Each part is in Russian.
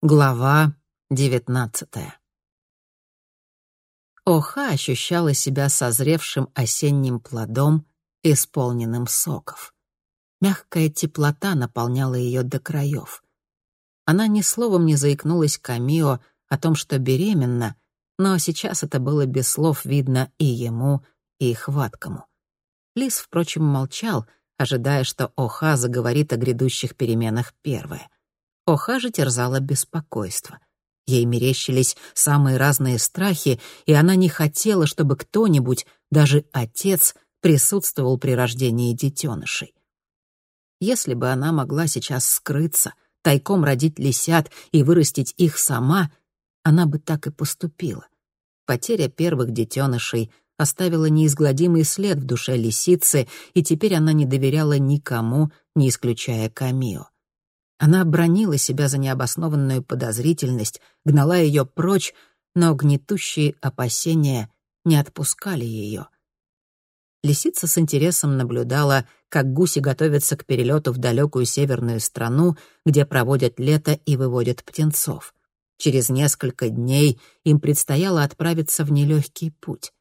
Глава девятнадцатая. Оха ощущала себя созревшим осенним плодом, исполненным соков. Мягкая теплота наполняла ее до краев. Она ни словом не заикнулась Камио о том, что беременна, но сейчас это было без слов видно и ему, и хваткому. Лис, впрочем, молчал, ожидая, что Оха заговорит о грядущих переменах первая — Оха же терзала беспокойство. Ей мерещились самые разные страхи, и она не хотела, чтобы кто-нибудь, даже отец, присутствовал при рождении детенышей. Если бы она могла сейчас скрыться, тайком родить лисят и вырастить их сама, она бы так и поступила. Потеря первых детенышей оставила неизгладимый след в душе лисицы, и теперь она не доверяла никому, не исключая Камио. Она бронила себя за необоснованную подозрительность, гнала ее прочь, но гнетущие опасения не отпускали ее. Лисица с интересом наблюдала, как гуси готовятся к перелету в далекую северную страну, где проводят лето и выводят птенцов. Через несколько дней им предстояло отправиться в нелегкий путь.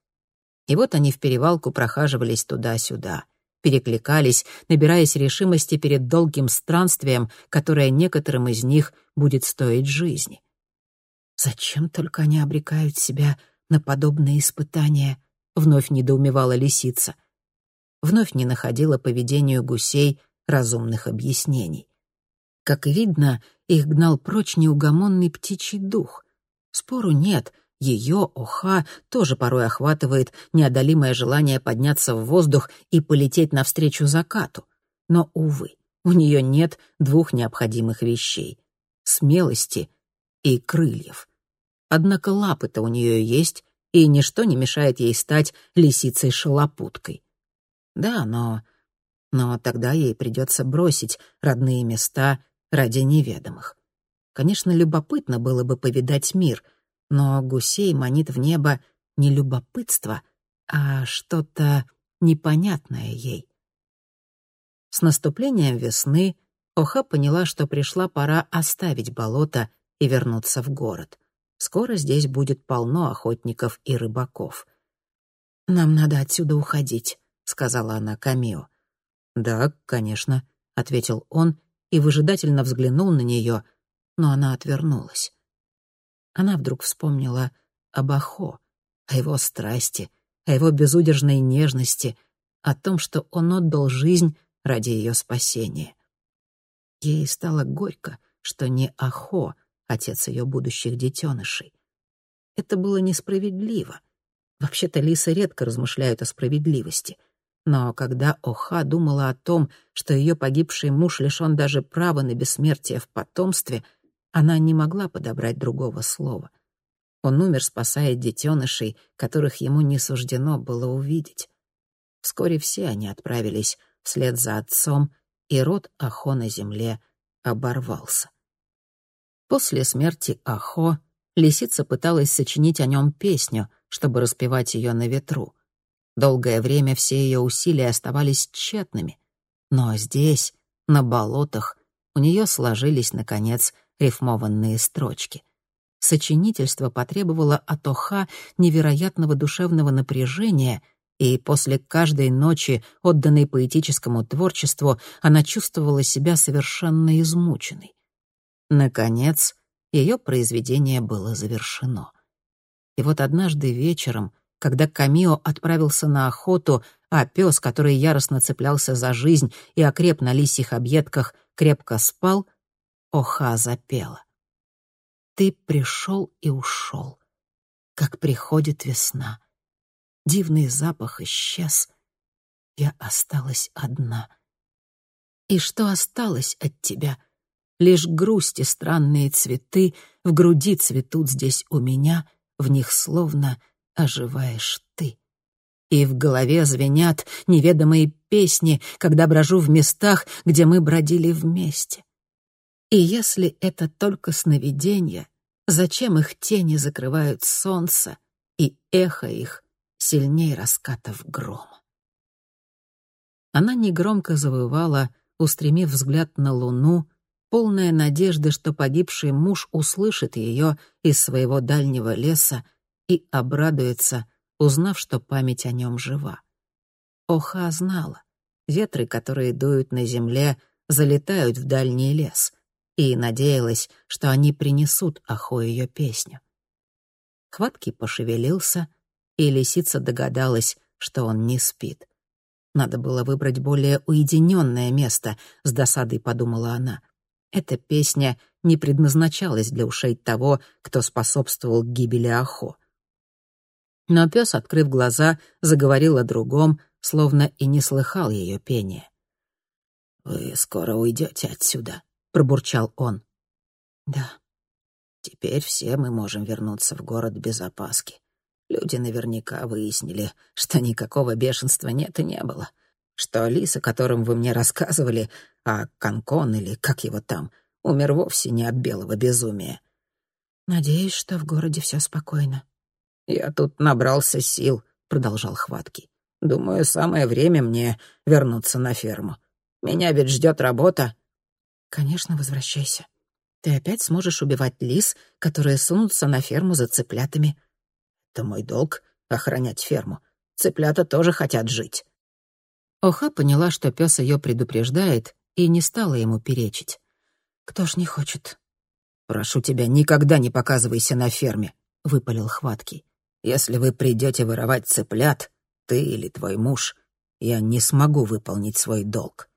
И вот они в перевалку прохаживались туда-сюда — перекликались, набираясь решимости перед долгим странствием, которое некоторым из них будет стоить жизни. «Зачем только они обрекают себя на подобные испытания?» — вновь недоумевала лисица. Вновь не находила поведению гусей разумных объяснений. Как видно, их гнал прочь неугомонный птичий дух. Спору нет — ее, Оха, тоже порой охватывает неодолимое желание подняться в воздух и полететь навстречу закату. Но, увы, у нее нет двух необходимых вещей — смелости и крыльев. Однако лапы-то у нее есть, и ничто не мешает ей стать лисицей-шалопуткой. Да, но... Но тогда ей придется бросить родные места ради неведомых. Конечно, любопытно было бы повидать мир — но гусей манит в небо не любопытство, а что-то непонятное ей. С наступлением весны Оха поняла, что пришла пора оставить болото и вернуться в город. Скоро здесь будет полно охотников и рыбаков. «Нам надо отсюда уходить», — сказала она Камио. «Да, конечно», — ответил он и выжидательно взглянул на нее, но она отвернулась она вдруг вспомнила об Ахо, о его страсти, о его безудержной нежности, о том, что он отдал жизнь ради ее спасения. Ей стало горько, что не Ахо, отец ее будущих детенышей. Это было несправедливо. Вообще-то лисы редко размышляют о справедливости. Но когда Оха думала о том, что ее погибший муж лишен даже права на бессмертие в потомстве — она не могла подобрать другого слова. Он умер, спасая детенышей, которых ему не суждено было увидеть. Вскоре все они отправились вслед за отцом, и род Ахо на земле оборвался. После смерти Ахо лисица пыталась сочинить о нем песню, чтобы распевать ее на ветру. Долгое время все ее усилия оставались тщетными. Но здесь, на болотах, у нее сложились, наконец, рифмованные строчки. Сочинительство потребовало от Оха невероятного душевного напряжения, и после каждой ночи, отданной поэтическому творчеству, она чувствовала себя совершенно измученной. Наконец, ее произведение было завершено. И вот однажды вечером, когда Камио отправился на охоту, а пес, который яростно цеплялся за жизнь и окреп на лисьих объедках, крепко спал — Оха запела. Ты пришел и ушел, как приходит весна. Дивный запах исчез, я осталась одна. И что осталось от тебя? Лишь грусть и странные цветы в груди цветут здесь у меня, в них словно оживаешь ты. И в голове звенят неведомые песни, когда брожу в местах, где мы бродили вместе. И если это только сновидения, зачем их тени закрывают солнце, и эхо их сильней раскатов грома? Она негромко завывала, устремив взгляд на луну, полная надежды, что погибший муж услышит ее из своего дальнего леса и обрадуется, узнав, что память о нем жива. Оха знала, ветры, которые дуют на земле, залетают в дальний лес, и надеялась, что они принесут Ахо ее песню. Хваткий пошевелился, и лисица догадалась, что он не спит. Надо было выбрать более уединенное место, с досадой подумала она. Эта песня не предназначалась для ушей того, кто способствовал гибели Ахо. Но пес, открыв глаза, заговорил о другом, словно и не слыхал ее пения. «Вы скоро уйдете отсюда», — пробурчал он. «Да». «Теперь все мы можем вернуться в город без опаски. Люди наверняка выяснили, что никакого бешенства нет и не было. Что лис, о котором вы мне рассказывали, а Конкон или как его там, умер вовсе не от белого безумия». «Надеюсь, что в городе все спокойно», «Я тут набрался сил», — продолжал Хватки. «Думаю, самое время мне вернуться на ферму. Меня ведь ждет работа». «Конечно, возвращайся. Ты опять сможешь убивать лис, которые сунутся на ферму за цыплятами». «Это мой долг — охранять ферму. Цыплята тоже хотят жить». Оха поняла, что пес ее предупреждает, и не стала ему перечить. «Кто ж не хочет?» «Прошу тебя, никогда не показывайся на ферме», — выпалил Хваткий. Если вы придете воровать цыплят, ты или твой муж, я не смогу выполнить свой долг».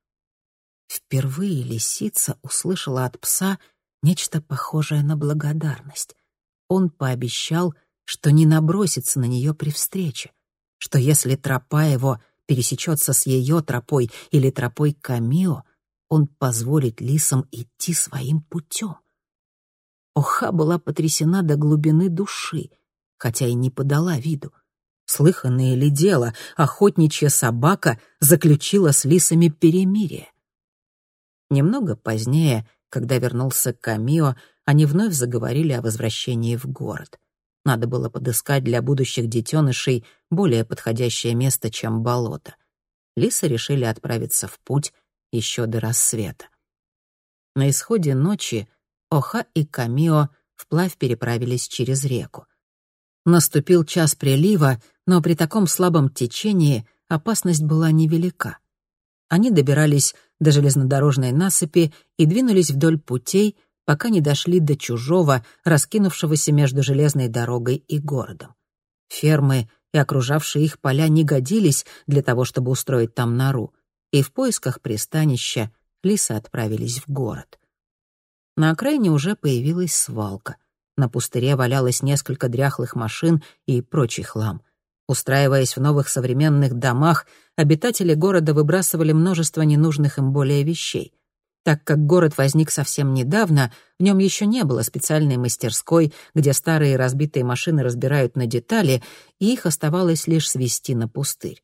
Впервые лисица услышала от пса нечто похожее на благодарность. Он пообещал, что не набросится на нее при встрече, что если тропа его пересечется с ее тропой или тропой Камио, он позволит лисам идти своим путем. Оха была потрясена до глубины души хотя и не подала виду. Слыханное ли дело, охотничья собака заключила с лисами перемирие. Немного позднее, когда вернулся Камио, они вновь заговорили о возвращении в город. Надо было подыскать для будущих детенышей более подходящее место, чем болото. Лисы решили отправиться в путь еще до рассвета. На исходе ночи Оха и Камио вплавь переправились через реку. Наступил час прилива, но при таком слабом течении опасность была невелика. Они добирались до железнодорожной насыпи и двинулись вдоль путей, пока не дошли до чужого, раскинувшегося между железной дорогой и городом. Фермы и окружавшие их поля не годились для того, чтобы устроить там нору, и в поисках пристанища лисы отправились в город. На окраине уже появилась свалка — на пустыре валялось несколько дряхлых машин и прочий хлам. Устраиваясь в новых современных домах, обитатели города выбрасывали множество ненужных им более вещей. Так как город возник совсем недавно, в нем еще не было специальной мастерской, где старые разбитые машины разбирают на детали, и их оставалось лишь свести на пустырь.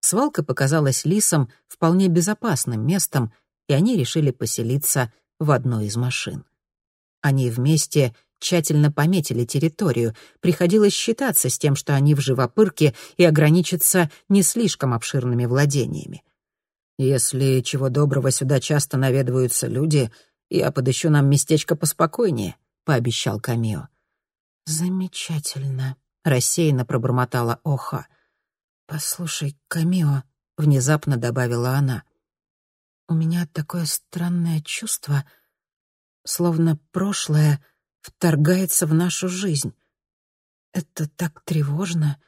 Свалка показалась лисам вполне безопасным местом, и они решили поселиться в одной из машин. Они вместе тщательно пометили территорию. Приходилось считаться с тем, что они в живопырке и ограничиться не слишком обширными владениями. «Если, чего доброго, сюда часто наведываются люди, я подыщу нам местечко поспокойнее», — пообещал Камио. «Замечательно», — рассеянно пробормотала Оха. «Послушай, Камио», — внезапно добавила она, — «у меня такое странное чувство, — словно прошлое вторгается в нашу жизнь. Это так тревожно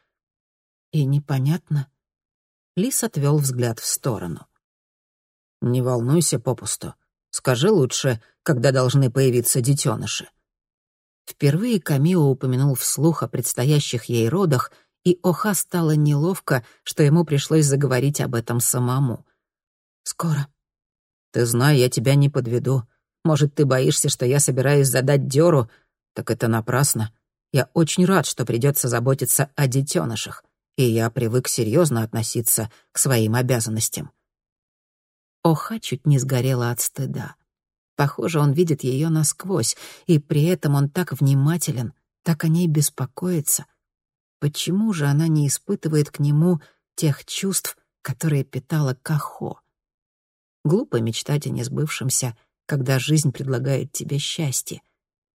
и непонятно. Лис отвел взгляд в сторону. «Не волнуйся попусту. Скажи лучше, когда должны появиться детеныши». Впервые Камио упомянул вслух о предстоящих ей родах, и Оха стало неловко, что ему пришлось заговорить об этом самому. «Скоро». «Ты знай, я тебя не подведу. Может, ты боишься, что я собираюсь задать дёру? Так это напрасно. Я очень рад, что придется заботиться о детенышах, и я привык серьезно относиться к своим обязанностям». Оха чуть не сгорела от стыда. Похоже, он видит ее насквозь, и при этом он так внимателен, так о ней беспокоится. Почему же она не испытывает к нему тех чувств, которые питала Кахо? Глупо мечтать о несбывшемся — когда жизнь предлагает тебе счастье.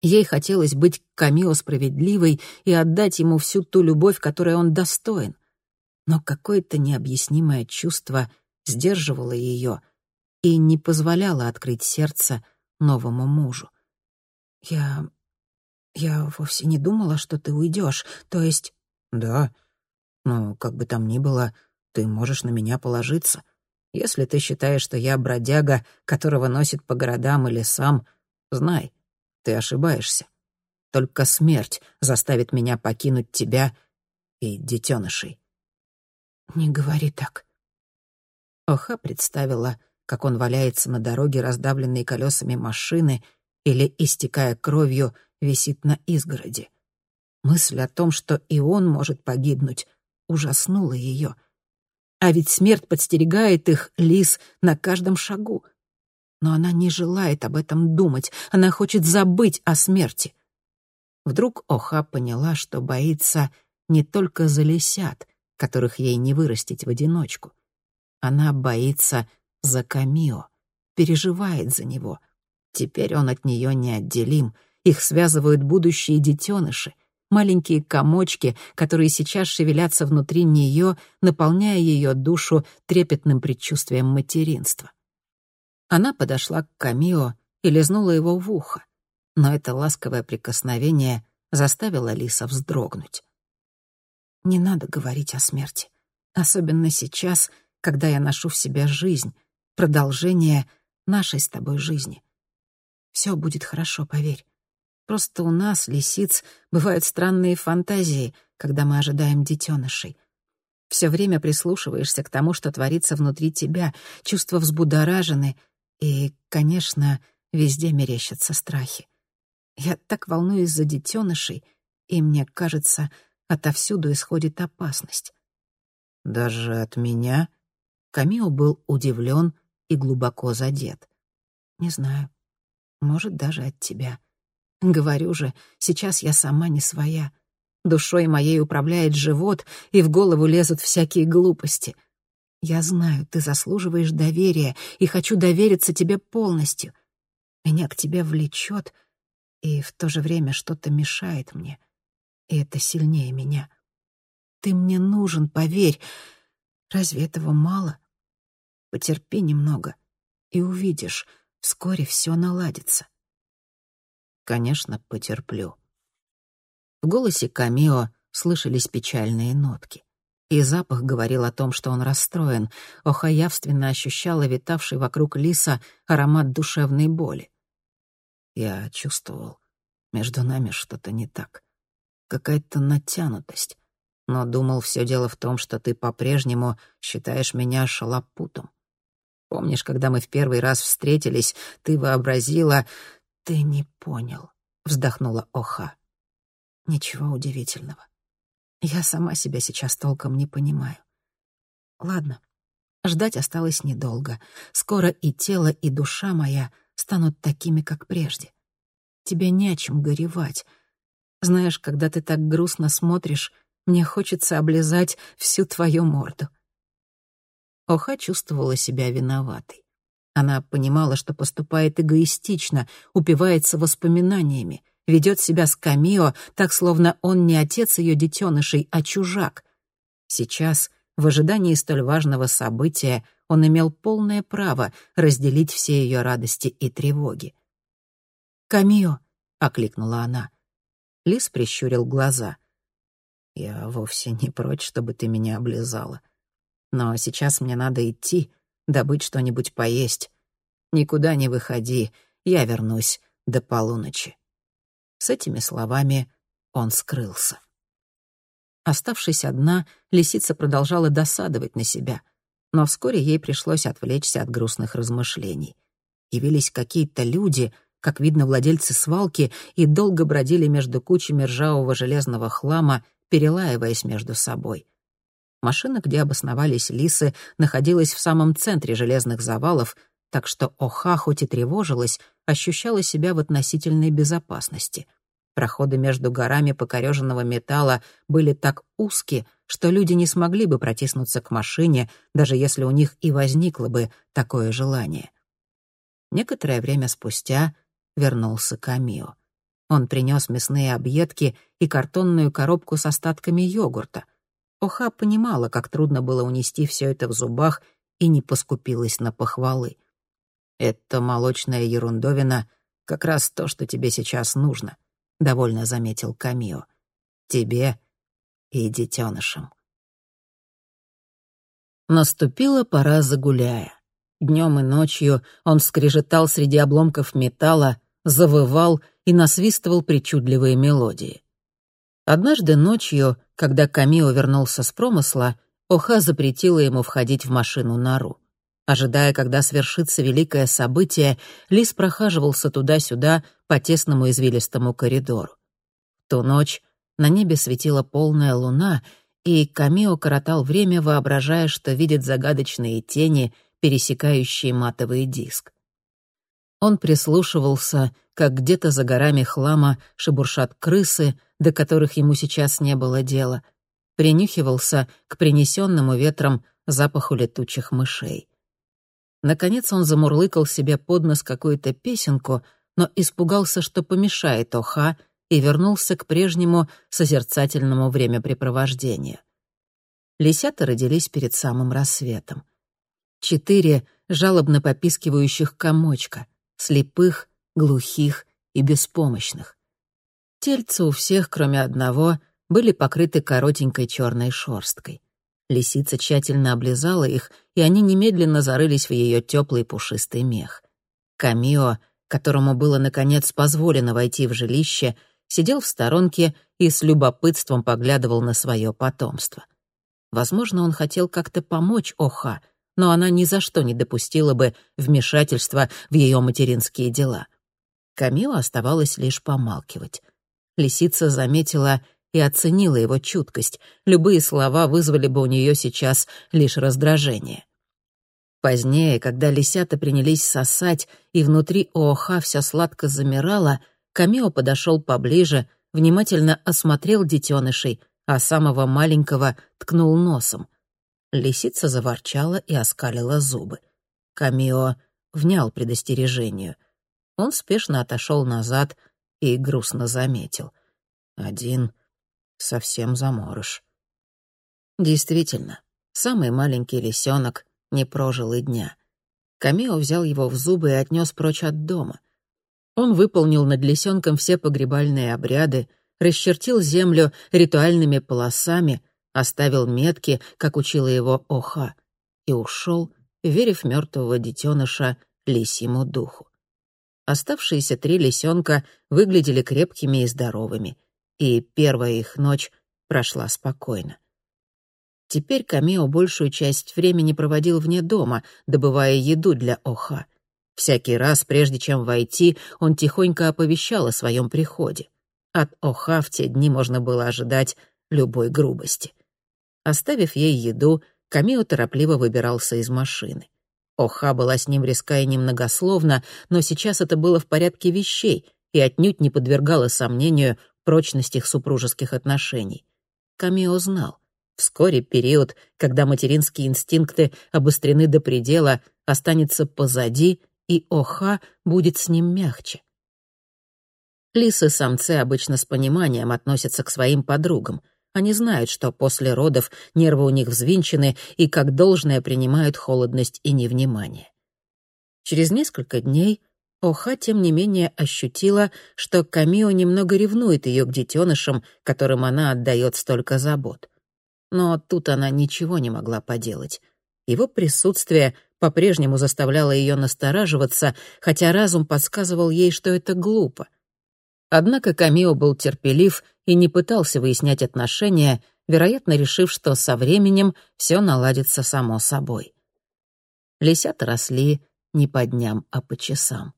Ей хотелось быть Камио справедливой и отдать ему всю ту любовь, которой он достоин. Но какое-то необъяснимое чувство сдерживало ее и не позволяло открыть сердце новому мужу. «Я... я вовсе не думала, что ты уйдешь, то есть...» «Да, ну, как бы там ни было, ты можешь на меня положиться. Если ты считаешь, что я бродяга, которого носит по городам и лесам, знай, ты ошибаешься. Только смерть заставит меня покинуть тебя и детенышей. Не говори так. Оха представила, как он валяется на дороге, раздавленной колесами машины, или, истекая кровью, висит на изгороди. Мысль о том, что и он может погибнуть, ужаснула ее. А ведь смерть подстерегает их, лис, на каждом шагу. Но она не желает об этом думать, она хочет забыть о смерти. Вдруг Оха поняла, что боится не только за лисят, которых ей не вырастить в одиночку. Она боится за Камио, переживает за него. Теперь он от нее неотделим, их связывают будущие детеныши — маленькие комочки, которые сейчас шевелятся внутри нее, наполняя ее душу трепетным предчувствием материнства. Она подошла к Камио и лизнула его в ухо, но это ласковое прикосновение заставило Лиса вздрогнуть. «Не надо говорить о смерти, особенно сейчас, когда я ношу в себе жизнь, продолжение нашей с тобой жизни. Все будет хорошо, поверь. Просто у нас, лисиц, бывают странные фантазии, когда мы ожидаем детенышей. Все время прислушиваешься к тому, что творится внутри тебя, чувства взбудоражены, и, конечно, везде мерещатся страхи. Я так волнуюсь за детенышей, и мне кажется, отовсюду исходит опасность. Даже от меня? Камио был удивлен и глубоко задет. Не знаю. Может, даже от тебя. Говорю же, сейчас я сама не своя. Душой моей управляет живот, и в голову лезут всякие глупости. Я знаю, ты заслуживаешь доверия, и хочу довериться тебе полностью. Меня к тебе влечет, и в то же время что-то мешает мне. И это сильнее меня. Ты мне нужен, поверь. Разве этого мало? Потерпи немного, и увидишь, вскоре все наладится. Конечно, потерплю. В голосе Камио слышались печальные нотки. И запах говорил о том, что он расстроен. Оха явственно ощущала витавший вокруг лиса аромат душевной боли. Я чувствовал, между нами что-то не так. Какая-то натянутость. Но думал, все дело в том, что ты по-прежнему считаешь меня шалопутом. Помнишь, когда мы в первый раз встретились, ты вообразила, «Ты не понял», — вздохнула Оха. «Ничего удивительного. Я сама себя сейчас толком не понимаю. Ладно, ждать осталось недолго. Скоро и тело, и душа моя станут такими, как прежде. Тебе не о чем горевать. Знаешь, когда ты так грустно смотришь, мне хочется облизать всю твою морду». Оха чувствовала себя виноватой. Она понимала, что поступает эгоистично, упивается воспоминаниями, ведет себя с Камио так, словно он не отец ее детенышей, а чужак. Сейчас, в ожидании столь важного события, он имел полное право разделить все ее радости и тревоги. «Камио!» — окликнула она. Лис прищурил глаза. «Я вовсе не прочь, чтобы ты меня облизала. Но сейчас мне надо идти, добыть что-нибудь поесть. Никуда не выходи, я вернусь до полуночи». С этими словами он скрылся. Оставшись одна, лисица продолжала досадовать на себя, но вскоре ей пришлось отвлечься от грустных размышлений. Явились какие-то люди, как видно, владельцы свалки, и долго бродили между кучами ржавого железного хлама, перелаиваясь между собой. Машина, где обосновались лисы, находилась в самом центре железных завалов, так что Оха, хоть и тревожилась, ощущала себя в относительной безопасности. Проходы между горами покореженного металла были так узки, что люди не смогли бы протиснуться к машине, даже если у них и возникло бы такое желание. Некоторое время спустя вернулся Камио. Он принес мясные объедки и картонную коробку с остатками йогурта. Оха понимала, как трудно было унести все это в зубах, и не поскупилась на похвалы. «Это молочная ерундовина как раз то, что тебе сейчас нужно», — довольно заметил Камио. «Тебе и детенышам». Наступила пора загуляя. Днем и ночью он скрежетал среди обломков металла, завывал и насвистывал причудливые мелодии. Однажды ночью, когда Камио вернулся с промысла, Оха запретила ему входить в машину Нару. Ожидая, когда свершится великое событие, Лис прохаживался туда-сюда по тесному извилистому коридору. В ту ночь на небе светила полная луна, и Камио коротал время, воображая, что видит загадочные тени, пересекающие матовый диск. Он прислушивался, как где-то за горами хлама шебуршат крысы, до которых ему сейчас не было дела, принюхивался к принесенному ветром запаху летучих мышей. Наконец он замурлыкал себе под нос какую-то песенку, но испугался, что помешает Оха, и вернулся к прежнему созерцательному времяпрепровождению. Лисята родились перед самым рассветом. Четыре жалобно попискивающих комочка, слепых, глухих и беспомощных. Тельца у всех, кроме одного, были покрыты коротенькой черной шерсткой. Лисица тщательно облизала их, и они немедленно зарылись в ее теплый пушистый мех. Камио, которому было, наконец, позволено войти в жилище, сидел в сторонке и с любопытством поглядывал на свое потомство. Возможно, он хотел как-то помочь Оха, но она ни за что не допустила бы вмешательства в ее материнские дела. Камио оставалось лишь помалкивать. Лисица заметила и оценила его чуткость. Любые слова вызвали бы у нее сейчас лишь раздражение. Позднее, когда лисята принялись сосать, и внутри ООХа все сладко замирало, Камео подошел поближе, внимательно осмотрел детенышей, а самого маленького ткнул носом. Лисица заворчала и оскалила зубы. Камео внял предостережению. Он спешно отошел назад и грустно заметил. Один совсем заморыш. Действительно, самый маленький лисенок не прожил и дня. Камео взял его в зубы и отнес прочь от дома. Он выполнил над лисенком все погребальные обряды, расчертил землю ритуальными полосами, оставил метки, как учила его Оха, и ушел, верив мертвого детеныша лисьему духу. Оставшиеся три лисенка выглядели крепкими и здоровыми и первая их ночь прошла спокойно. Теперь Камео большую часть времени проводил вне дома, добывая еду для Оха. Всякий раз, прежде чем войти, он тихонько оповещал о своем приходе. От Оха в те дни можно было ожидать любой грубости. Оставив ей еду, Камео торопливо выбирался из машины. Оха была с ним резка и немногословна, но сейчас это было в порядке вещей и отнюдь не подвергало сомнению прочность их супружеских отношений. Камео знал. Вскоре период, когда материнские инстинкты обострены до предела, останется позади, и Оха будет с ним мягче. Лисы-самцы обычно с пониманием относятся к своим подругам. Они знают, что после родов нервы у них взвинчены и как должное принимают холодность и невнимание. Через несколько дней Оха, тем не менее, ощутила, что Камио немного ревнует ее к детенышам, которым она отдает столько забот. Но тут она ничего не могла поделать. Его присутствие по-прежнему заставляло ее настораживаться, хотя разум подсказывал ей, что это глупо. Однако Камио был терпелив и не пытался выяснять отношения, вероятно, решив, что со временем все наладится само собой. Лисята росли не по дням, а по часам.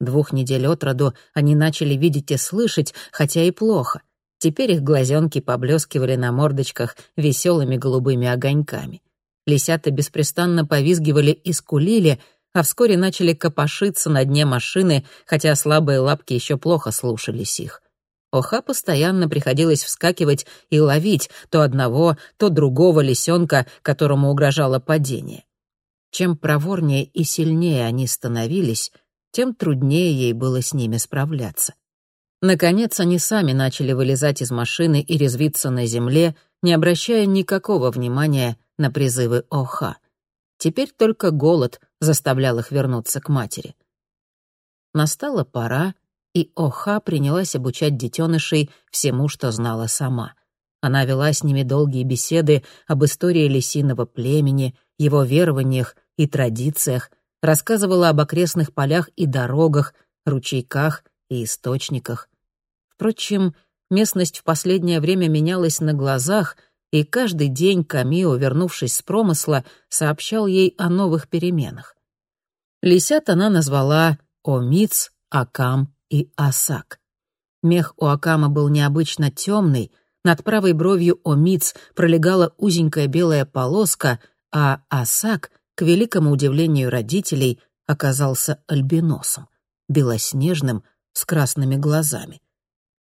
Двух недель от роду они начали видеть и слышать, хотя и плохо. Теперь их глазенки поблескивали на мордочках веселыми голубыми огоньками. Лисята беспрестанно повизгивали и скулили, а вскоре начали копошиться на дне машины, хотя слабые лапки еще плохо слушались их. Оха постоянно приходилось вскакивать и ловить то одного, то другого лисенка, которому угрожало падение. Чем проворнее и сильнее они становились, тем труднее ей было с ними справляться. Наконец они сами начали вылезать из машины и резвиться на земле, не обращая никакого внимания на призывы Оха. Теперь только голод заставлял их вернуться к матери. Настала пора, и Оха принялась обучать детенышей всему, что знала сама. Она вела с ними долгие беседы об истории лисиного племени, его верованиях и традициях, рассказывала об окрестных полях и дорогах, ручейках и источниках. Впрочем, местность в последнее время менялась на глазах, и каждый день Камио, вернувшись с промысла, сообщал ей о новых переменах. Лисят она назвала Омиц, Акам и Асак. Мех у Акама был необычно темный, над правой бровью Омиц пролегала узенькая белая полоска, а Асак, к великому удивлению родителей, оказался альбиносом, белоснежным, с красными глазами.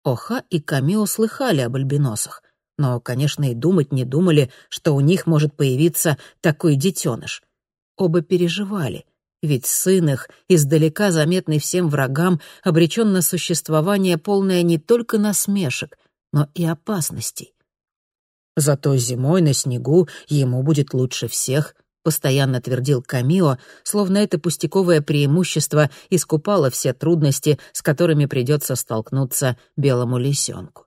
Оха и Камио слыхали об альбиносах, но, конечно, и думать не думали, что у них может появиться такой детеныш. Оба переживали, ведь сын их, издалека заметный всем врагам, обречен на существование, полное не только насмешек, но и опасностей. Зато зимой на снегу ему будет лучше всех, постоянно твердил Камио, словно это пустяковое преимущество искупало все трудности, с которыми придется столкнуться белому лисенку.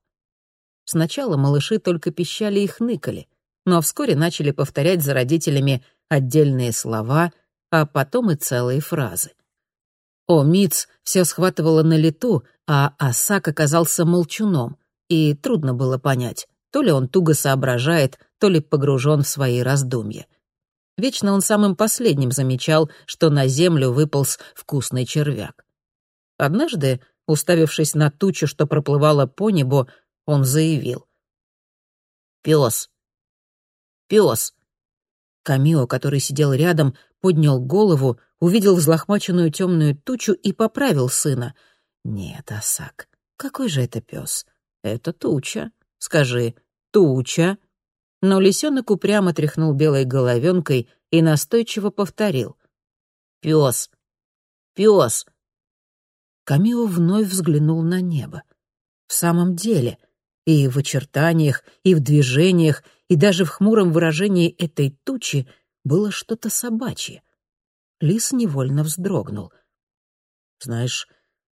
Сначала малыши только пищали и хныкали, но вскоре начали повторять за родителями отдельные слова, а потом и целые фразы. О, Миц все схватывало на лету, а Асак оказался молчуном, и трудно было понять, то ли он туго соображает, то ли погружен в свои раздумья. Вечно он самым последним замечал, что на землю выполз вкусный червяк. Однажды, уставившись на тучу, что проплывала по небу, он заявил. «Пес! Пес!» Камио, который сидел рядом, поднял голову, увидел взлохмаченную темную тучу и поправил сына. «Нет, Асак, какой же это пес? Это туча. Скажи, туча!» но лисенок упрямо тряхнул белой головенкой и настойчиво повторил. «Пес! Пес!» Камио вновь взглянул на небо. В самом деле, и в очертаниях, и в движениях, и даже в хмуром выражении этой тучи было что-то собачье. Лис невольно вздрогнул. «Знаешь,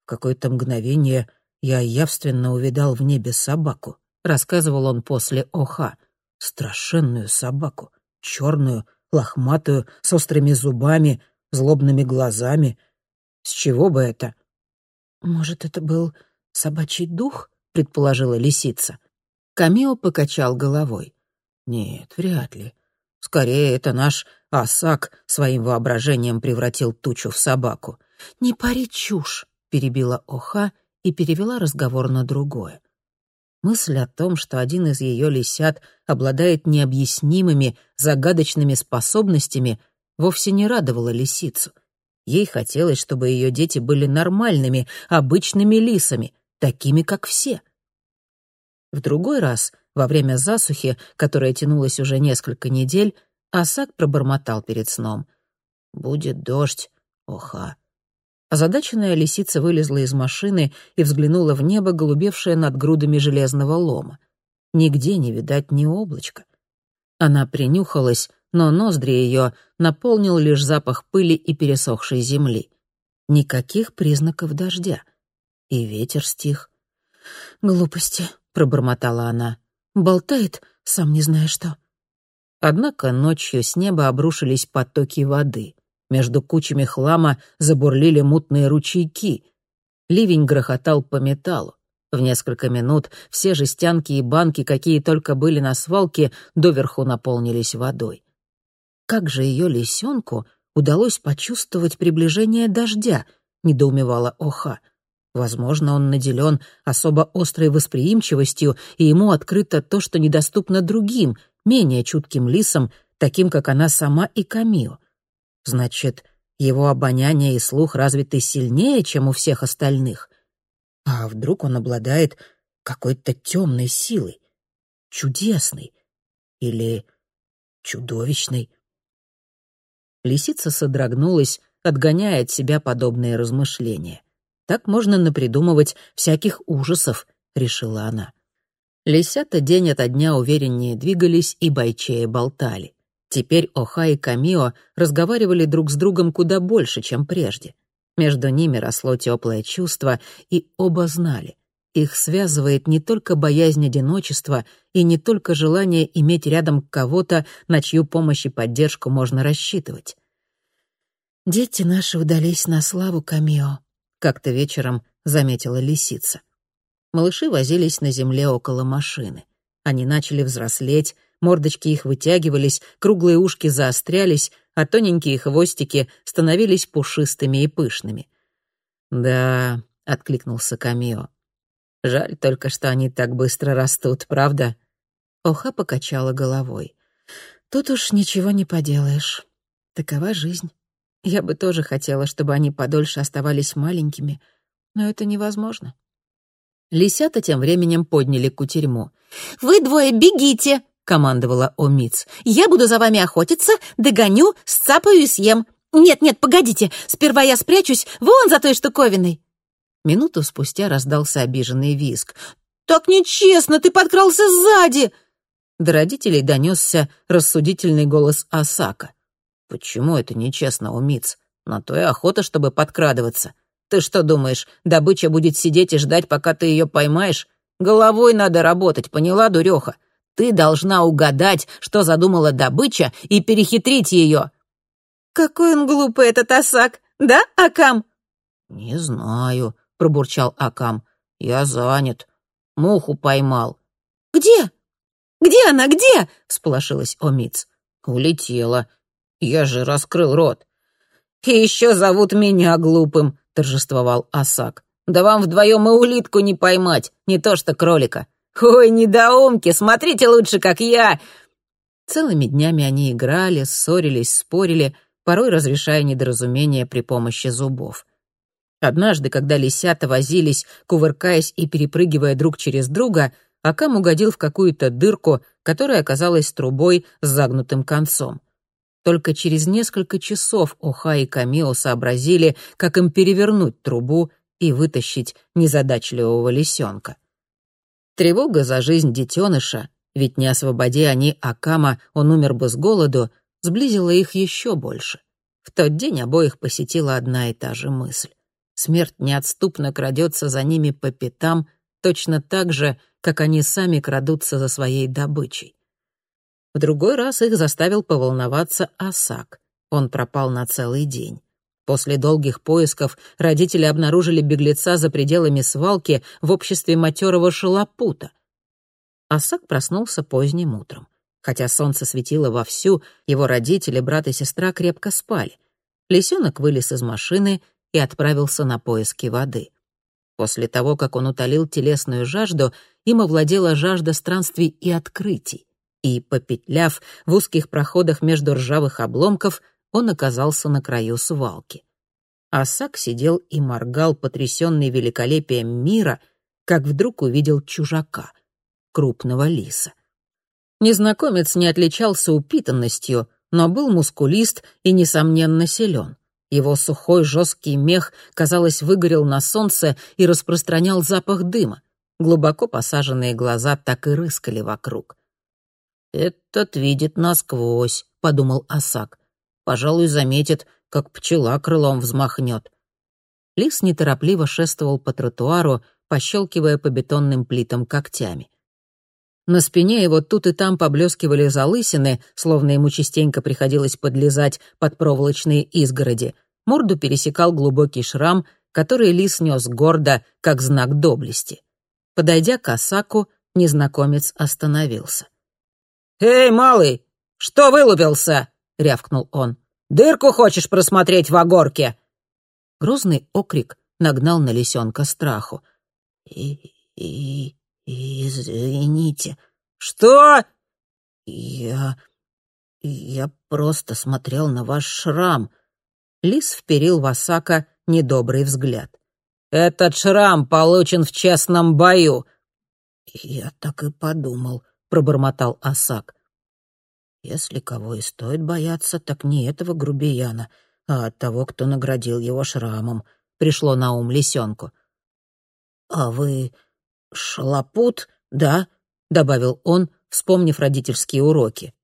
в какое-то мгновение я явственно увидал в небе собаку», — рассказывал он после Оха страшенную собаку, черную, лохматую, с острыми зубами, злобными глазами. С чего бы это? Может, это был собачий дух, предположила лисица. Камео покачал головой. Нет, вряд ли. Скорее, это наш осак своим воображением превратил тучу в собаку. Не пари чушь, перебила Оха и перевела разговор на другое. Мысль о том, что один из ее лисят обладает необъяснимыми, загадочными способностями, вовсе не радовала лисицу. Ей хотелось, чтобы ее дети были нормальными, обычными лисами, такими, как все. В другой раз, во время засухи, которая тянулась уже несколько недель, Асак пробормотал перед сном. «Будет дождь, оха, Озадаченная лисица вылезла из машины и взглянула в небо, голубевшее над грудами железного лома. Нигде не видать ни облачка. Она принюхалась, но ноздри ее наполнил лишь запах пыли и пересохшей земли. Никаких признаков дождя. И ветер стих. «Глупости», — пробормотала она. «Болтает, сам не зная что». Однако ночью с неба обрушились потоки воды. Между кучами хлама забурлили мутные ручейки. Ливень грохотал по металлу. В несколько минут все жестянки и банки, какие только были на свалке, доверху наполнились водой. Как же ее лисенку удалось почувствовать приближение дождя, недоумевала Оха. Возможно, он наделен особо острой восприимчивостью, и ему открыто то, что недоступно другим, менее чутким лисам, таким, как она сама и Камио. Значит, его обоняние и слух развиты сильнее, чем у всех остальных. А вдруг он обладает какой-то темной силой? Чудесной или чудовищной? Лисица содрогнулась, отгоняя от себя подобные размышления. Так можно напридумывать всяких ужасов, решила она. Лисята день ото дня увереннее двигались и бойчее болтали. Теперь Оха и Камио разговаривали друг с другом куда больше, чем прежде. Между ними росло теплое чувство, и оба знали. Их связывает не только боязнь одиночества и не только желание иметь рядом кого-то, на чью помощь и поддержку можно рассчитывать. «Дети наши удались на славу Камио», — как-то вечером заметила лисица. Малыши возились на земле около машины. Они начали взрослеть, мордочки их вытягивались, круглые ушки заострялись, а тоненькие хвостики становились пушистыми и пышными. «Да», — откликнулся Камио. «Жаль только, что они так быстро растут, правда?» Оха покачала головой. «Тут уж ничего не поделаешь. Такова жизнь. Я бы тоже хотела, чтобы они подольше оставались маленькими, но это невозможно». Лисята тем временем подняли кутерьму. «Вы двое бегите!» — командовала Омиц. «Я буду за вами охотиться, догоню, сцапаю и съем. Нет-нет, погодите, сперва я спрячусь вон за той штуковиной». Минуту спустя раздался обиженный визг. «Так нечестно, ты подкрался сзади!» До родителей донесся рассудительный голос Асака. «Почему это нечестно, Умиц? На то и охота, чтобы подкрадываться. Ты что думаешь, добыча будет сидеть и ждать, пока ты ее поймаешь? Головой надо работать, поняла, дуреха? Ты должна угадать, что задумала добыча, и перехитрить ее. Какой он глупый, этот осак, да, Акам? Не знаю, пробурчал Акам. Я занят. Муху поймал. Где? Где она, где? всполошилась Омиц. Улетела. Я же раскрыл рот. И еще зовут меня глупым, торжествовал Асак. «Да вам вдвоем и улитку не поймать, не то что кролика». «Ой, недоумки, смотрите лучше, как я!» Целыми днями они играли, ссорились, спорили, порой разрешая недоразумения при помощи зубов. Однажды, когда лисята возились, кувыркаясь и перепрыгивая друг через друга, Акам угодил в какую-то дырку, которая оказалась трубой с загнутым концом. Только через несколько часов Оха и Камио сообразили, как им перевернуть трубу и вытащить незадачливого лисенка. Тревога за жизнь детеныша, ведь не освободи они Акама, он умер бы с голоду, сблизила их еще больше. В тот день обоих посетила одна и та же мысль. Смерть неотступно крадется за ними по пятам, точно так же, как они сами крадутся за своей добычей. В другой раз их заставил поволноваться Асак. Он пропал на целый день. После долгих поисков родители обнаружили беглеца за пределами свалки в обществе матерого шалопута. Асак проснулся поздним утром. Хотя солнце светило вовсю, его родители, брат и сестра крепко спали. Лисенок вылез из машины и отправился на поиски воды. После того, как он утолил телесную жажду, им овладела жажда странствий и открытий и, попетляв в узких проходах между ржавых обломков, он оказался на краю свалки. Асак сидел и моргал, потрясенный великолепием мира, как вдруг увидел чужака, крупного лиса. Незнакомец не отличался упитанностью, но был мускулист и, несомненно, силен. Его сухой жесткий мех, казалось, выгорел на солнце и распространял запах дыма. Глубоко посаженные глаза так и рыскали вокруг. «Этот видит насквозь», — подумал Осак. «Пожалуй, заметит, как пчела крылом взмахнет». Лис неторопливо шествовал по тротуару, пощелкивая по бетонным плитам когтями. На спине его тут и там поблескивали залысины, словно ему частенько приходилось подлезать под проволочные изгороди. Морду пересекал глубокий шрам, который лис нес гордо, как знак доблести. Подойдя к Осаку, незнакомец остановился. «Эй, малый, что вылупился?» — рявкнул он. «Дырку хочешь просмотреть в огорке?» Грозный окрик нагнал на лисенка страху. «И... и... извините». «Что?» «Я... я просто смотрел на ваш шрам». Лис вперил в Осака недобрый взгляд. «Этот шрам получен в честном бою». «Я так и подумал», — пробормотал Асак. «Если кого и стоит бояться, так не этого грубияна, а от того, кто наградил его шрамом», — пришло на ум лисенку. «А вы шалопут, да?» — добавил он, вспомнив родительские уроки.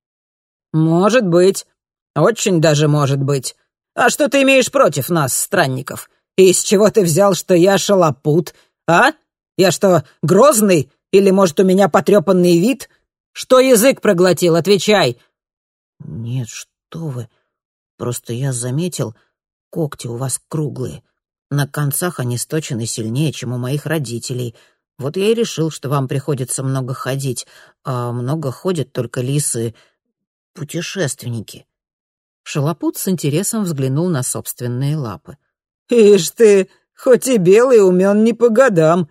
«Может быть. Очень даже может быть. А что ты имеешь против нас, странников? И из чего ты взял, что я шалопут, а? Я что, грозный? Или, может, у меня потрепанный вид? Что язык проглотил? Отвечай!» «Нет, что вы. Просто я заметил, когти у вас круглые. На концах они сточены сильнее, чем у моих родителей. Вот я и решил, что вам приходится много ходить, а много ходят только лисы, путешественники». Шалопут с интересом взглянул на собственные лапы. «Ишь ты, хоть и белый, умен не по годам.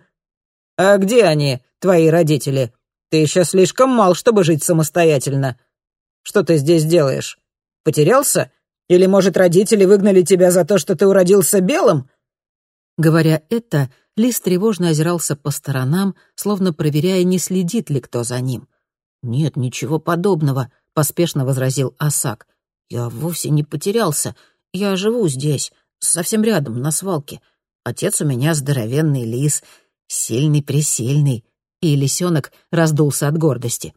А где они, твои родители? Ты еще слишком мал, чтобы жить самостоятельно. Что ты здесь делаешь? Потерялся? Или, может, родители выгнали тебя за то, что ты уродился белым?» Говоря это, Лис тревожно озирался по сторонам, словно проверяя, не следит ли кто за ним. «Нет, ничего подобного», — поспешно возразил Асак. «Я вовсе не потерялся. Я живу здесь, совсем рядом, на свалке. Отец у меня здоровенный лис, сильный-пресильный». И лисенок раздулся от гордости.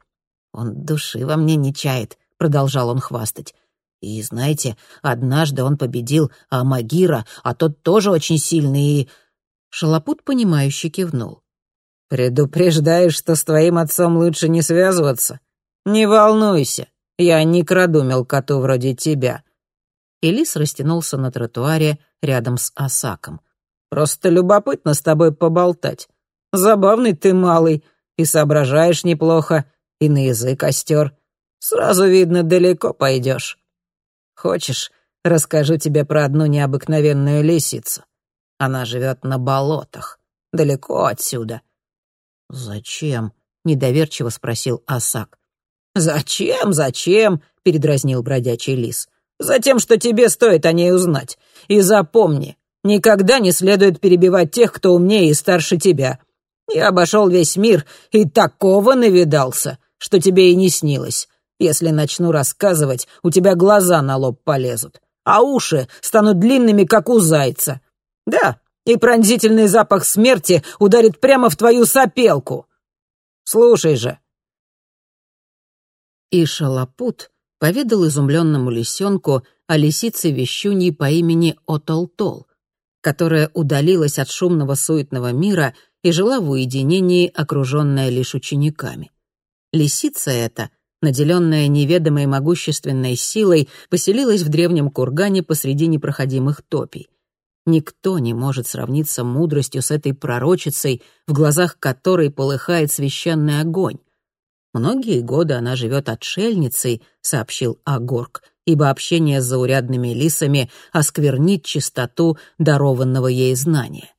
«Он души во мне не чает», — продолжал он хвастать. «И знаете, однажды он победил Амагира, а тот тоже очень сильный и...» Шалопут, понимающе кивнул. «Предупреждаешь, что с твоим отцом лучше не связываться? Не волнуйся, я не краду мелкоту вроде тебя». Элис растянулся на тротуаре рядом с Осаком. «Просто любопытно с тобой поболтать. Забавный ты малый, и соображаешь неплохо, и на язык остер. Сразу видно, далеко пойдешь. Хочешь, расскажу тебе про одну необыкновенную лисицу? Она живет на болотах, далеко отсюда». «Зачем?» — недоверчиво спросил Асак. «Зачем, зачем?» — передразнил бродячий лис. «Затем, что тебе стоит о ней узнать. И запомни, никогда не следует перебивать тех, кто умнее и старше тебя. Я обошел весь мир и такого навидался, что тебе и не снилось. Если начну рассказывать, у тебя глаза на лоб полезут, а уши станут длинными, как у зайца. Да, и пронзительный запах смерти ударит прямо в твою сопелку. Слушай же, и Шалопут поведал изумленному лисенку о лисице вещуньи по имени Отолтол, которая удалилась от шумного суетного мира и жила в уединении, окруженная лишь учениками. Лисица эта, наделенная неведомой могущественной силой, поселилась в древнем кургане посреди непроходимых топий. Никто не может сравниться мудростью с этой пророчицей, в глазах которой полыхает священный огонь. Многие годы она живет отшельницей, сообщил Агорк, ибо общение с заурядными лисами осквернит чистоту дарованного ей знания.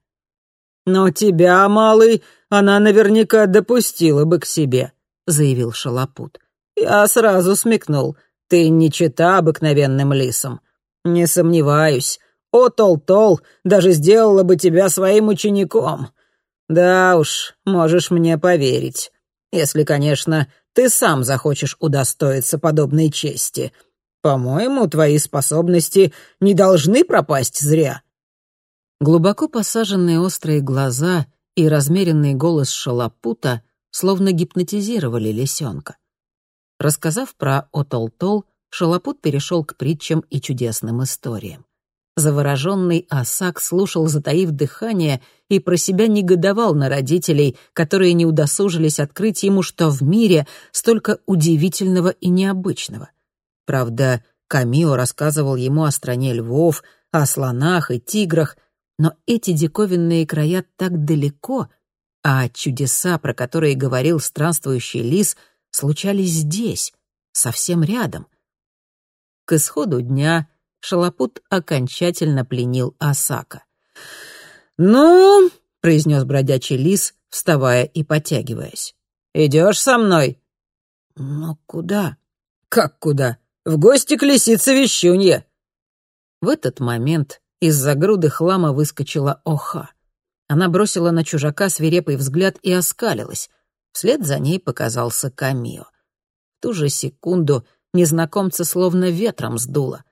«Но тебя, малый, она наверняка допустила бы к себе», — заявил Шалопут. «Я сразу смекнул. Ты не чита обыкновенным лисам. Не сомневаюсь. О, Тол-Тол, даже сделала бы тебя своим учеником. Да уж, можешь мне поверить. Если, конечно, ты сам захочешь удостоиться подобной чести. По-моему, твои способности не должны пропасть зря». Глубоко посаженные острые глаза и размеренный голос шалопута словно гипнотизировали лисенка. Рассказав про Отол-Тол, шалопут перешел к притчам и чудесным историям. Завороженный Асак слушал, затаив дыхание, и про себя негодовал на родителей, которые не удосужились открыть ему, что в мире столько удивительного и необычного. Правда, Камио рассказывал ему о стране львов, о слонах и тиграх, но эти диковинные края так далеко, а чудеса, про которые говорил странствующий лис, случались здесь, совсем рядом. К исходу дня Шалопут окончательно пленил Осака. «Ну», — произнес бродячий лис, вставая и потягиваясь, — «идешь со мной?» «Но куда?» «Как куда? В гости к лисице Вещунье!» В этот момент из-за груды хлама выскочила Оха. Она бросила на чужака свирепый взгляд и оскалилась. Вслед за ней показался Камио. В ту же секунду незнакомца словно ветром сдуло.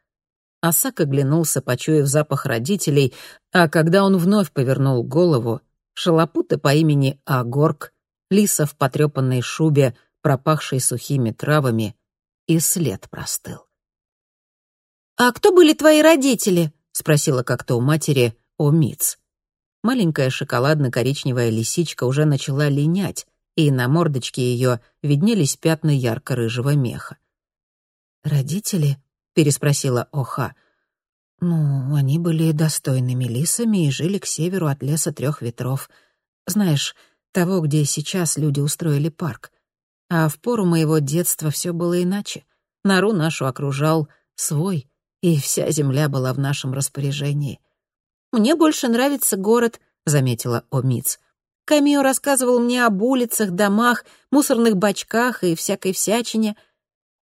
Асак оглянулся, почуяв запах родителей, а когда он вновь повернул голову, шалопута по имени Агорк, лиса в потрепанной шубе, пропахшей сухими травами, и след простыл. «А кто были твои родители?» — спросила как-то у матери О Миц. Маленькая шоколадно-коричневая лисичка уже начала линять, и на мордочке ее виднелись пятна ярко-рыжего меха. «Родители?» — переспросила Оха. «Ну, они были достойными лисами и жили к северу от леса трех ветров. Знаешь, того, где сейчас люди устроили парк. А в пору моего детства все было иначе. Нору нашу окружал свой, и вся земля была в нашем распоряжении. «Мне больше нравится город», — заметила Омиц. Камио рассказывал мне об улицах, домах, мусорных бачках и всякой всячине.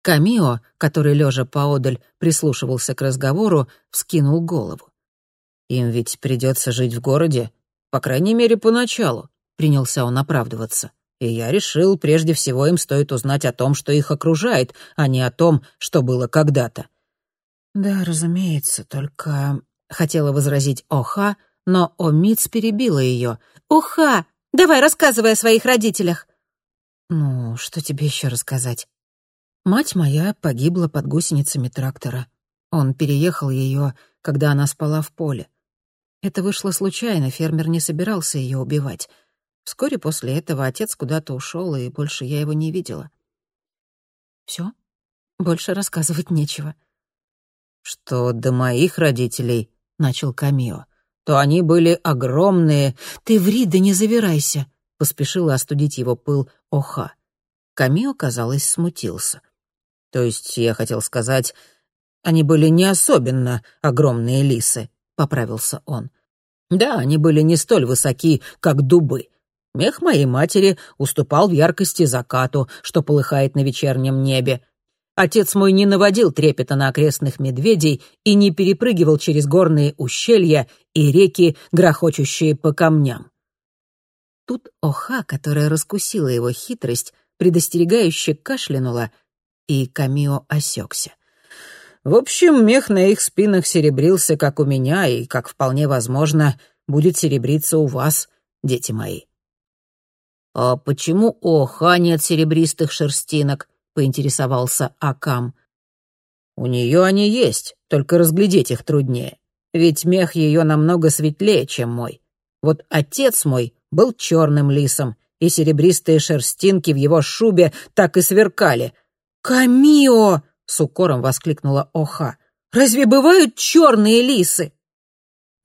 Камио, который, лежа поодаль, прислушивался к разговору, вскинул голову. «Им ведь придется жить в городе, по крайней мере, поначалу», — принялся он оправдываться. «И я решил, прежде всего им стоит узнать о том, что их окружает, а не о том, что было когда-то». «Да, разумеется, только...» — хотела возразить Оха, но Омиц перебила ее. «Уха! Давай рассказывай о своих родителях!» «Ну, что тебе еще рассказать? Мать моя погибла под гусеницами трактора. Он переехал ее, когда она спала в поле. Это вышло случайно, фермер не собирался ее убивать. Вскоре после этого отец куда-то ушел, и больше я его не видела. Все, больше рассказывать нечего. «Что до моих родителей», — начал Камио, то они были огромные. Ты ври, да не завирайся, поспешила остудить его пыл Оха. Камио, казалось, смутился. То есть, я хотел сказать, они были не особенно огромные лисы, поправился он. Да, они были не столь высоки, как дубы. Мех моей матери уступал в яркости закату, что полыхает на вечернем небе, Отец мой не наводил трепета на окрестных медведей и не перепрыгивал через горные ущелья и реки, грохочущие по камням. Тут Оха, которая раскусила его хитрость, предостерегающе кашлянула, и Камио осекся. В общем, мех на их спинах серебрился, как у меня, и, как вполне возможно, будет серебриться у вас, дети мои. «А почему у Оха нет серебристых шерстинок?» — поинтересовался Акам. «У нее они есть, только разглядеть их труднее. Ведь мех ее намного светлее, чем мой. Вот отец мой был черным лисом, и серебристые шерстинки в его шубе так и сверкали. «Камио!» — с укором воскликнула Оха. «Разве бывают черные лисы?»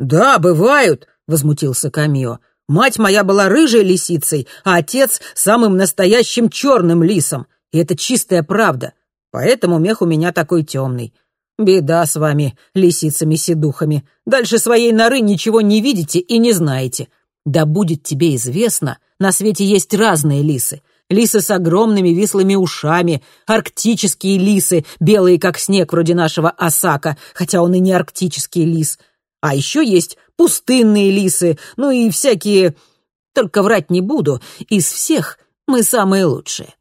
«Да, бывают», — возмутился Камио. «Мать моя была рыжей лисицей, а отец — самым настоящим черным лисом. И это чистая правда. Поэтому мех у меня такой темный. Беда с вами, лисицами-седухами. Дальше своей норы ничего не видите и не знаете. Да будет тебе известно, на свете есть разные лисы. Лисы с огромными вислыми ушами, арктические лисы, белые как снег, вроде нашего осака, хотя он и не арктический лис. А еще есть пустынные лисы, ну и всякие... Только врать не буду, из всех мы самые лучшие.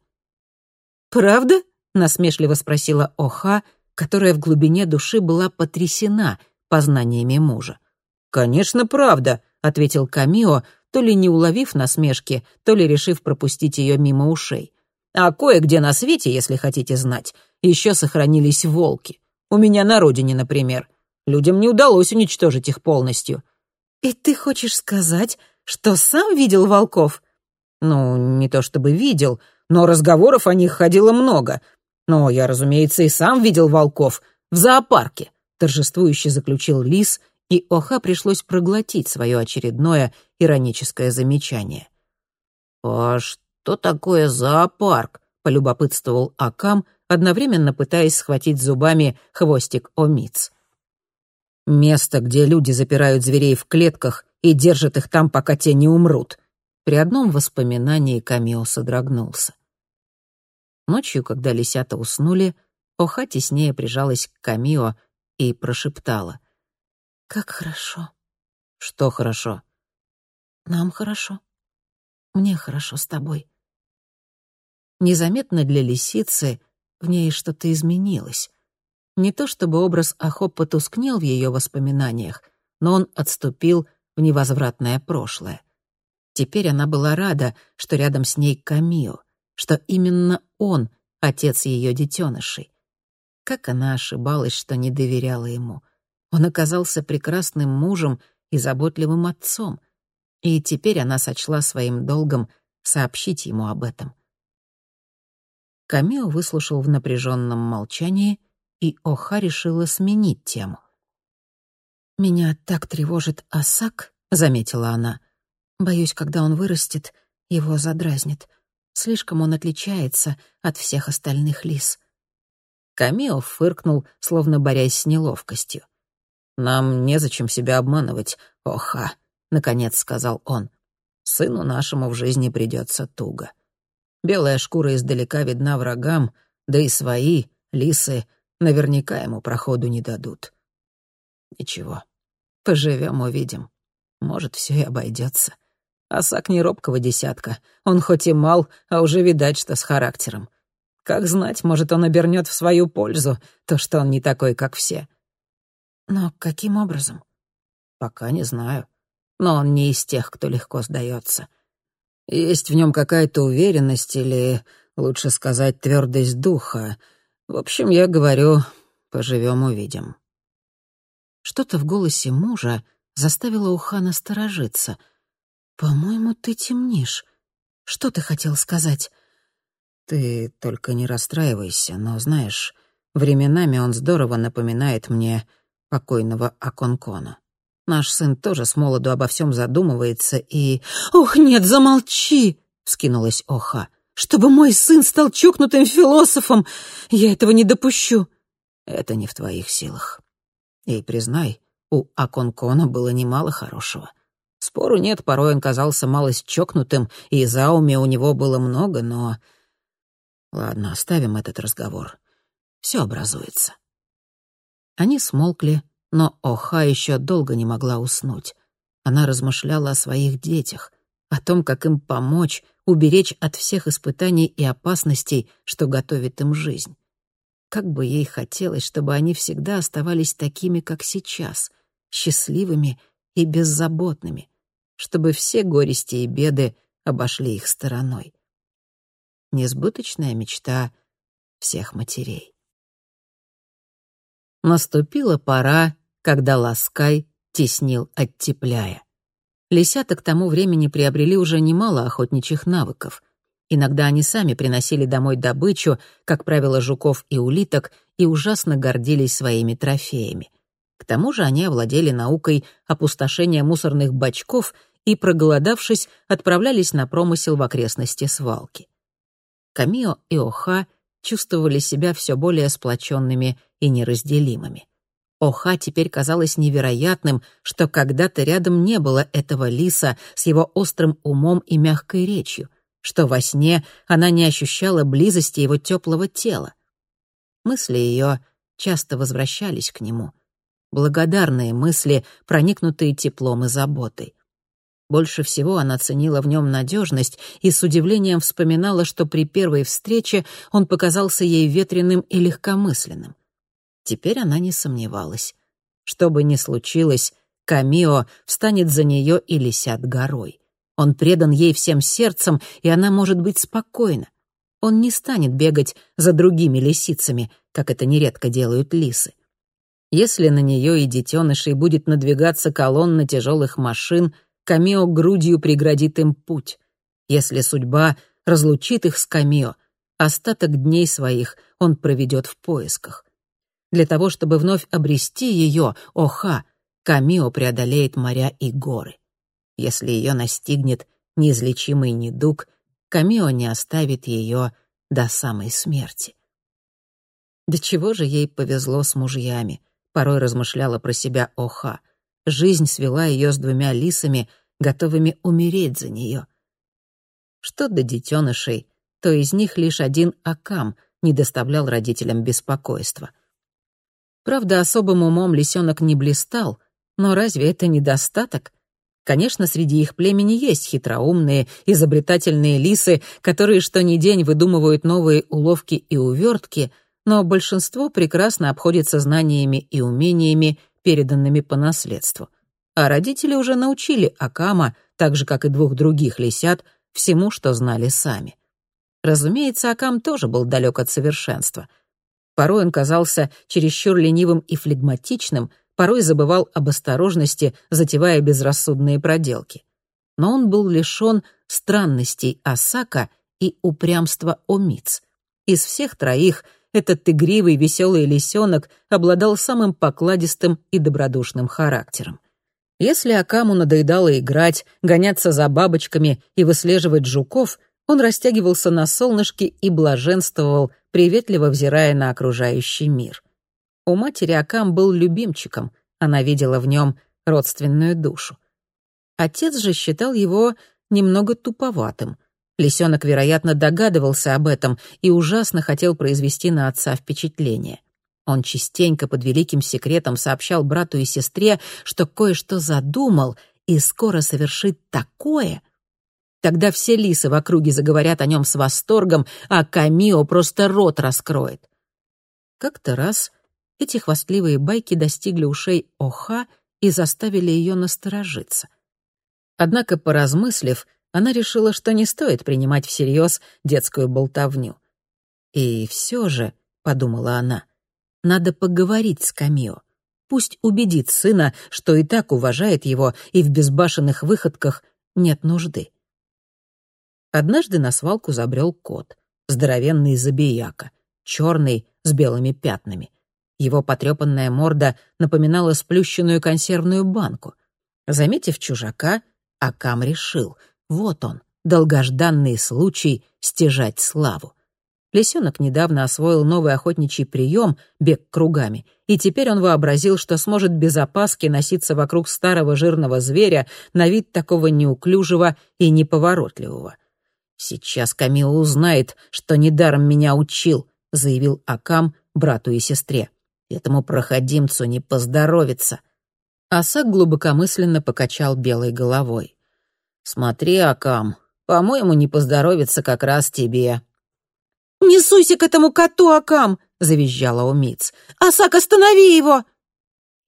«Правда?» — насмешливо спросила Оха, которая в глубине души была потрясена познаниями мужа. «Конечно, правда», — ответил Камио, то ли не уловив насмешки, то ли решив пропустить ее мимо ушей. «А кое-где на свете, если хотите знать, еще сохранились волки. У меня на родине, например. Людям не удалось уничтожить их полностью». «И ты хочешь сказать, что сам видел волков?» «Ну, не то чтобы видел, но разговоров о них ходило много. Но я, разумеется, и сам видел волков в зоопарке», — торжествующе заключил Лис, и Оха пришлось проглотить свое очередное ироническое замечание. «А что такое зоопарк?» — полюбопытствовал Акам, одновременно пытаясь схватить зубами хвостик Омиц. «Место, где люди запирают зверей в клетках и держат их там, пока те не умрут», при одном воспоминании Камио содрогнулся. Ночью, когда лисята уснули, Оха теснее прижалась к Камио и прошептала. «Как хорошо». «Что хорошо?» «Нам хорошо. Мне хорошо с тобой». Незаметно для лисицы в ней что-то изменилось. Не то чтобы образ Ахо потускнел в ее воспоминаниях, но он отступил в невозвратное прошлое. Теперь она была рада, что рядом с ней Камио, что именно он — отец ее детенышей. Как она ошибалась, что не доверяла ему. Он оказался прекрасным мужем и заботливым отцом, и теперь она сочла своим долгом сообщить ему об этом. Камио выслушал в напряженном молчании, и Оха решила сменить тему. «Меня так тревожит Асак», — заметила она. «Боюсь, когда он вырастет, его задразнит. Слишком он отличается от всех остальных лис». Камио фыркнул, словно борясь с неловкостью. «Нам незачем себя обманывать, Оха», — наконец сказал он. «Сыну нашему в жизни придется туго. Белая шкура издалека видна врагам, да и свои, лисы, наверняка ему проходу не дадут. Ничего, поживем, увидим. Может, все и обойдется. Осак не робкого десятка. Он хоть и мал, а уже видать, что с характером. Как знать, может, он обернет в свою пользу то, что он не такой, как все. Но каким образом? Пока не знаю. Но он не из тех, кто легко сдается. Есть в нем какая-то уверенность или, лучше сказать, твердость духа. В общем, я говорю, поживем увидим. Что-то в голосе мужа заставило Уха насторожиться. «По-моему, ты темнишь. Что ты хотел сказать?» «Ты только не расстраивайся, но, знаешь, временами он здорово напоминает мне покойного Аконкона. Наш сын тоже с молоду обо всем задумывается и... «Ох, нет, замолчи!» — вскинулась Оха. «Чтобы мой сын стал чокнутым философом! Я этого не допущу!» «Это не в твоих силах. И признай, у Аконкона было немало хорошего. Спору нет, порой он казался малость чокнутым, и зауме у него было много, но... Ладно, оставим этот разговор. Все образуется». Они смолкли, но Оха еще долго не могла уснуть. Она размышляла о своих детях, о том, как им помочь, уберечь от всех испытаний и опасностей, что готовит им жизнь. Как бы ей хотелось, чтобы они всегда оставались такими, как сейчас, счастливыми и беззаботными, чтобы все горести и беды обошли их стороной. Несбыточная мечта всех матерей. Наступила пора, когда Ласкай теснил оттепляя. Лисята к тому времени приобрели уже немало охотничьих навыков. Иногда они сами приносили домой добычу, как правило, жуков и улиток, и ужасно гордились своими трофеями. К тому же они овладели наукой опустошения мусорных бачков и, проголодавшись, отправлялись на промысел в окрестности свалки. Камио и Оха чувствовали себя все более сплоченными и неразделимыми. Оха теперь казалось невероятным, что когда-то рядом не было этого лиса с его острым умом и мягкой речью, что во сне она не ощущала близости его теплого тела. Мысли ее часто возвращались к нему. Благодарные мысли, проникнутые теплом и заботой. Больше всего она ценила в нем надежность и с удивлением вспоминала, что при первой встрече он показался ей ветреным и легкомысленным. Теперь она не сомневалась. Что бы ни случилось, Камио встанет за нее и лисят горой. Он предан ей всем сердцем, и она может быть спокойна. Он не станет бегать за другими лисицами, как это нередко делают лисы. Если на нее и детенышей будет надвигаться колонна тяжелых машин — Камео грудью преградит им путь. Если судьба разлучит их с Камео, остаток дней своих он проведет в поисках. Для того, чтобы вновь обрести ее, Оха, Камио преодолеет моря и горы. Если ее настигнет неизлечимый недуг, Камио не оставит ее до самой смерти. До чего же ей повезло с мужьями, порой размышляла про себя Оха. Жизнь свела ее с двумя лисами, готовыми умереть за нее. Что до детенышей, то из них лишь один Акам не доставлял родителям беспокойства. Правда, особым умом лисенок не блистал, но разве это недостаток? Конечно, среди их племени есть хитроумные, изобретательные лисы, которые что ни день выдумывают новые уловки и увертки, но большинство прекрасно обходится знаниями и умениями, переданными по наследству. А родители уже научили Акама, так же, как и двух других лисят, всему, что знали сами. Разумеется, Акам тоже был далек от совершенства. Порой он казался чересчур ленивым и флегматичным, порой забывал об осторожности, затевая безрассудные проделки. Но он был лишен странностей Асака и упрямства Омиц. Из всех троих этот игривый, веселый лисенок обладал самым покладистым и добродушным характером. Если Акаму надоедало играть, гоняться за бабочками и выслеживать жуков, он растягивался на солнышке и блаженствовал, приветливо взирая на окружающий мир. У матери Акам был любимчиком, она видела в нем родственную душу. Отец же считал его немного туповатым. Лисенок, вероятно, догадывался об этом и ужасно хотел произвести на отца впечатление. Он частенько под великим секретом сообщал брату и сестре, что кое-что задумал и скоро совершит такое. Тогда все лисы в округе заговорят о нем с восторгом, а Камио просто рот раскроет. Как-то раз эти хвастливые байки достигли ушей Оха и заставили ее насторожиться. Однако, поразмыслив, она решила, что не стоит принимать всерьез детскую болтовню. «И все же», — подумала она, — «надо поговорить с Камио. Пусть убедит сына, что и так уважает его, и в безбашенных выходках нет нужды». Однажды на свалку забрел кот, здоровенный забияка, черный, с белыми пятнами. Его потрепанная морда напоминала сплющенную консервную банку. Заметив чужака, Акам решил, вот он, долгожданный случай стяжать славу. Лисенок недавно освоил новый охотничий прием — бег кругами, и теперь он вообразил, что сможет без опаски носиться вокруг старого жирного зверя на вид такого неуклюжего и неповоротливого. «Сейчас Камила узнает, что недаром меня учил», — заявил Акам брату и сестре. «Этому проходимцу не поздоровится». Асак глубокомысленно покачал белой головой. «Смотри, Акам, по-моему, не поздоровится как раз тебе». «Не суйся к этому коту, Акам!» — завизжала Умиц. «Асак, останови его!»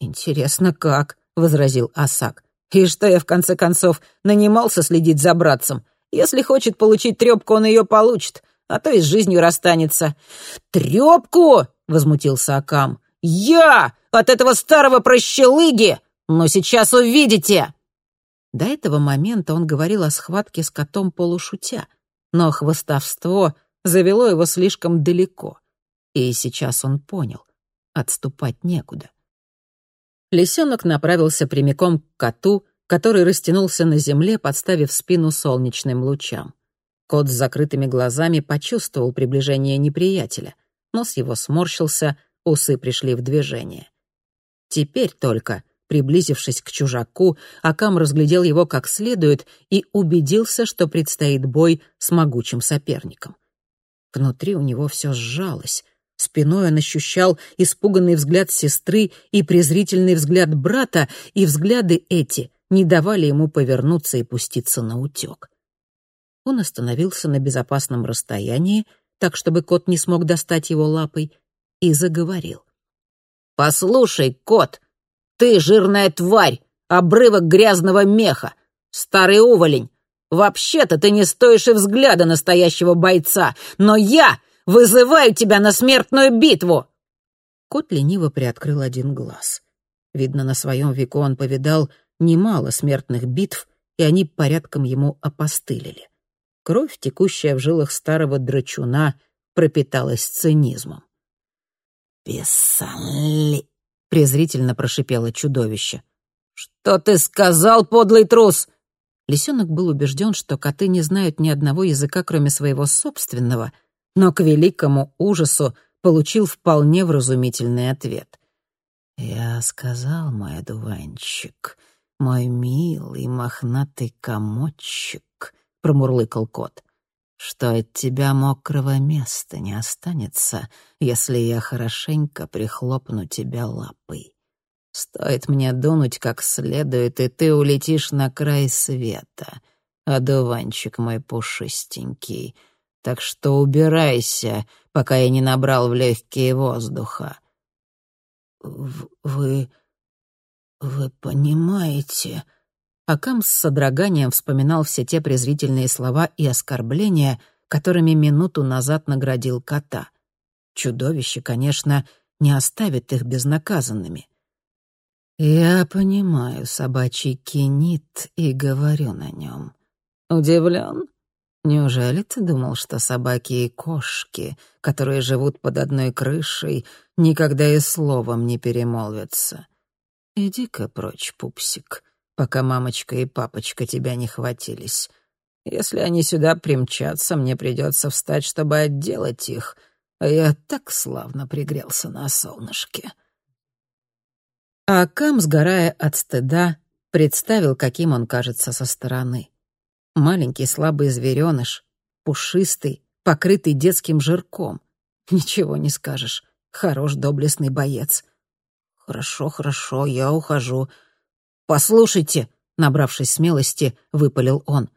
«Интересно, как?» — возразил Асак. «И что я, в конце концов, нанимался следить за братцем? Если хочет получить трёпку, он её получит, а то и с жизнью расстанется». «Трёпку!» — возмутился Акам. «Я! От этого старого прощелыги! Но сейчас увидите!» До этого момента он говорил о схватке с котом полушутя, но хвостовство завело его слишком далеко, и сейчас он понял — отступать некуда. Лисенок направился прямиком к коту, который растянулся на земле, подставив спину солнечным лучам. Кот с закрытыми глазами почувствовал приближение неприятеля. Нос его сморщился, усы пришли в движение. Теперь только Приблизившись к чужаку, Акам разглядел его как следует и убедился, что предстоит бой с могучим соперником. Внутри у него все сжалось. Спиной он ощущал испуганный взгляд сестры и презрительный взгляд брата, и взгляды эти не давали ему повернуться и пуститься на утек. Он остановился на безопасном расстоянии, так, чтобы кот не смог достать его лапой, и заговорил. «Послушай, кот!» Ты жирная тварь, обрывок грязного меха, старый уволень. Вообще-то ты не стоишь и взгляда настоящего бойца, но я вызываю тебя на смертную битву!» Кот лениво приоткрыл один глаз. Видно, на своем веку он повидал немало смертных битв, и они порядком ему опостылили. Кровь, текущая в жилах старого драчуна, пропиталась цинизмом. «Писали!» — презрительно прошипело чудовище. «Что ты сказал, подлый трус?» Лисенок был убежден, что коты не знают ни одного языка, кроме своего собственного, но к великому ужасу получил вполне вразумительный ответ. «Я сказал, мой одуванчик, мой милый мохнатый комочек», — промурлыкал кот что от тебя мокрого места не останется, если я хорошенько прихлопну тебя лапой. Стоит мне дунуть как следует, и ты улетишь на край света. Одуванчик мой пушистенький, Так что убирайся, пока я не набрал в легкие воздуха». «Вы... вы понимаете...» Акам с содроганием вспоминал все те презрительные слова и оскорбления, которыми минуту назад наградил кота. Чудовище, конечно, не оставит их безнаказанными. «Я понимаю собачий кинит и говорю на нем. Удивлен? Неужели ты думал, что собаки и кошки, которые живут под одной крышей, никогда и словом не перемолвятся? Иди-ка прочь, пупсик, пока мамочка и папочка тебя не хватились. Если они сюда примчатся, мне придется встать, чтобы отделать их, а я так славно пригрелся на солнышке». А Кам, сгорая от стыда, представил, каким он кажется со стороны. Маленький слабый зверёныш, пушистый, покрытый детским жирком. Ничего не скажешь. Хорош доблестный боец. «Хорошо, хорошо, я ухожу. Послушайте», — набравшись смелости, выпалил он.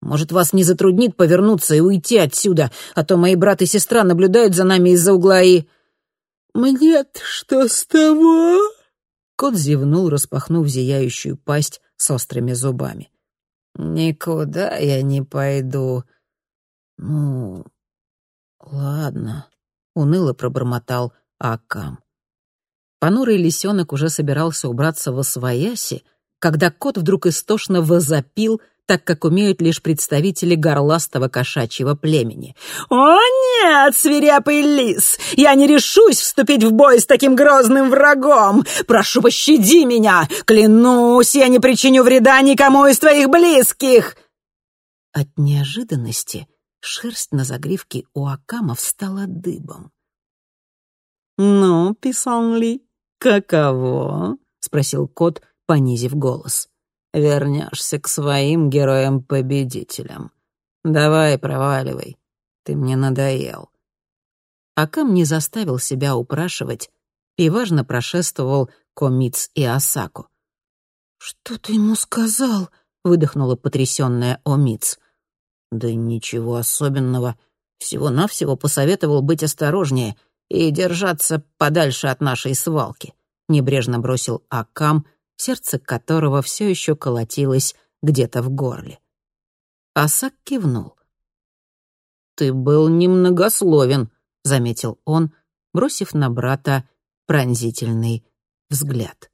«Может, вас не затруднит повернуться и уйти отсюда, а то мои брат и сестра наблюдают за нами из-за угла и...» «Мне-то что с того?» Кот зевнул, распахнув зияющую пасть с острыми зубами. «Никуда я не пойду». «Ну, ладно», — уныло пробормотал Акам. Понурый лисенок уже собирался убраться во свояси, когда кот вдруг истошно возопил — так как умеют лишь представители горластого кошачьего племени. «О нет, свирепый лис! Я не решусь вступить в бой с таким грозным врагом! Прошу, пощади меня! Клянусь, я не причиню вреда никому из твоих близких!» От неожиданности шерсть на загривке у Акама встала дыбом. «Ну, Писанли, каково?» — спросил кот, понизив голос вернешься к своим героям-победителям. Давай, проваливай, ты мне надоел». Акам не заставил себя упрашивать и важно прошествовал Комиц и Асаку. «Что ты ему сказал?» — выдохнула потрясённая Омиц. «Да ничего особенного. Всего-навсего посоветовал быть осторожнее и держаться подальше от нашей свалки», — небрежно бросил Акам, сердце которого все еще колотилось где-то в горле. Асак кивнул. «Ты был немногословен», — заметил он, бросив на брата пронзительный взгляд.